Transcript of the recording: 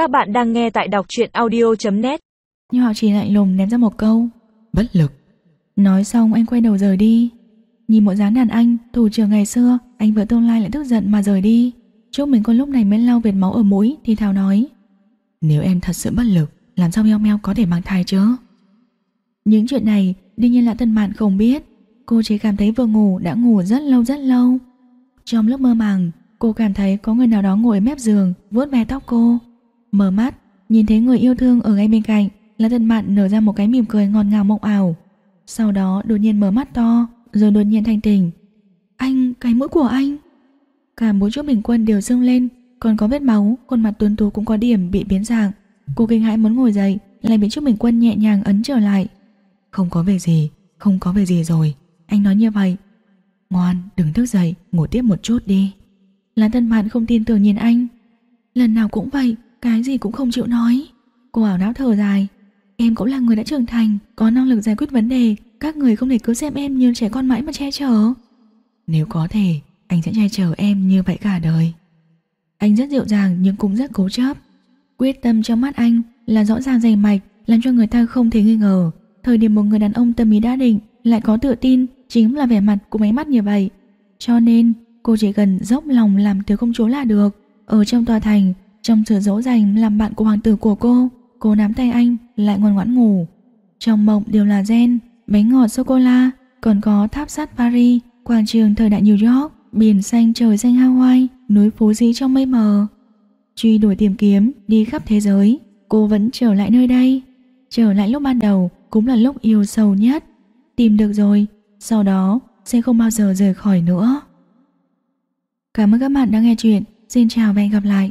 Các bạn đang nghe tại đọc truyện audio.net Nhưng họ chỉ lạnh lùng ném ra một câu. Bất lực. Nói xong anh quay đầu rời đi. Nhìn bộ dáng đàn anh, thủ trưởng ngày xưa Anh vợ tương lai lại tức giận mà rời đi. Chúc mình con lúc này mới lau vệt máu ở mũi Thì Thảo nói. Nếu em thật sự bất lực Làm sao meo meo có thể mang thai chứ? Những chuyện này đương nhiên là tân mạn không biết. Cô chỉ cảm thấy vừa ngủ đã ngủ rất lâu rất lâu. Trong lúc mơ màng Cô cảm thấy có người nào đó ngồi ở mép giường vuốt ve tóc cô Mở mắt Nhìn thấy người yêu thương ở ngay bên cạnh Là thần mạn nở ra một cái mỉm cười ngọt ngào mộng ảo. Sau đó đột nhiên mở mắt to Rồi đột nhiên thanh tỉnh. Anh, cái mũi của anh. Cả mũi chỗ bình quân đều dưng lên Còn có vết máu, khuôn mặt tuấn tú cũng có điểm bị biến dạng. Cô kinh hãi muốn ngồi dậy Lại bị Trúc Bình Quân nhẹ nhàng ấn trở lại. Không có việc gì, không có việc gì rồi Anh nói như vậy. Ngoan, đừng thức dậy, ngủ tiếp một chút đi. Lan thần Mạn không tin tưởng nhìn anh. Lần nào cũng vậy cái gì cũng không chịu nói. Cô ảo não thở dài. Em cũng là người đã trưởng thành, Có năng lực giải quyết vấn đề. Các người không thể cứ xem em như trẻ con mãi mà che chở. Nếu có thể, Anh sẽ che chở em như vậy cả đời. Anh rất dịu dàng nhưng cũng rất cố chấp. Quyết tâm trong mắt anh Là rõ ràng dày mạch, Làm cho người ta không thể nghi ngờ. Thời điểm một người đàn ông tâm ý đã định, Lại có tự tin, Chính là vẻ mặt của máy mắt như vậy. Cho nên, cô chỉ cần dốc lòng làm tiểu công chúa là được. Ở trong tòa thành trong sự dỗ dành làm bạn của hoàng tử của cô Cô nắm tay anh, lại ngoan ngoãn ngủ. Trong mộng đều là gen, Bánh ngọt sô-cô-la, Còn có tháp sắt Paris, Quảng trường thời đại New York, Biển xanh trời xanh Hawaii, Núi phú dĩ trong mây mờ. Truy đuổi tìm kiếm đi khắp thế giới, Cô vẫn trở lại nơi đây. Trở lại lúc ban đầu cũng là lúc yêu sâu nhất. Tìm được rồi, Sau đó sẽ không bao giờ rời khỏi nữa. Cảm ơn các bạn đã nghe chuyện. Xin chào và hẹn gặp lại.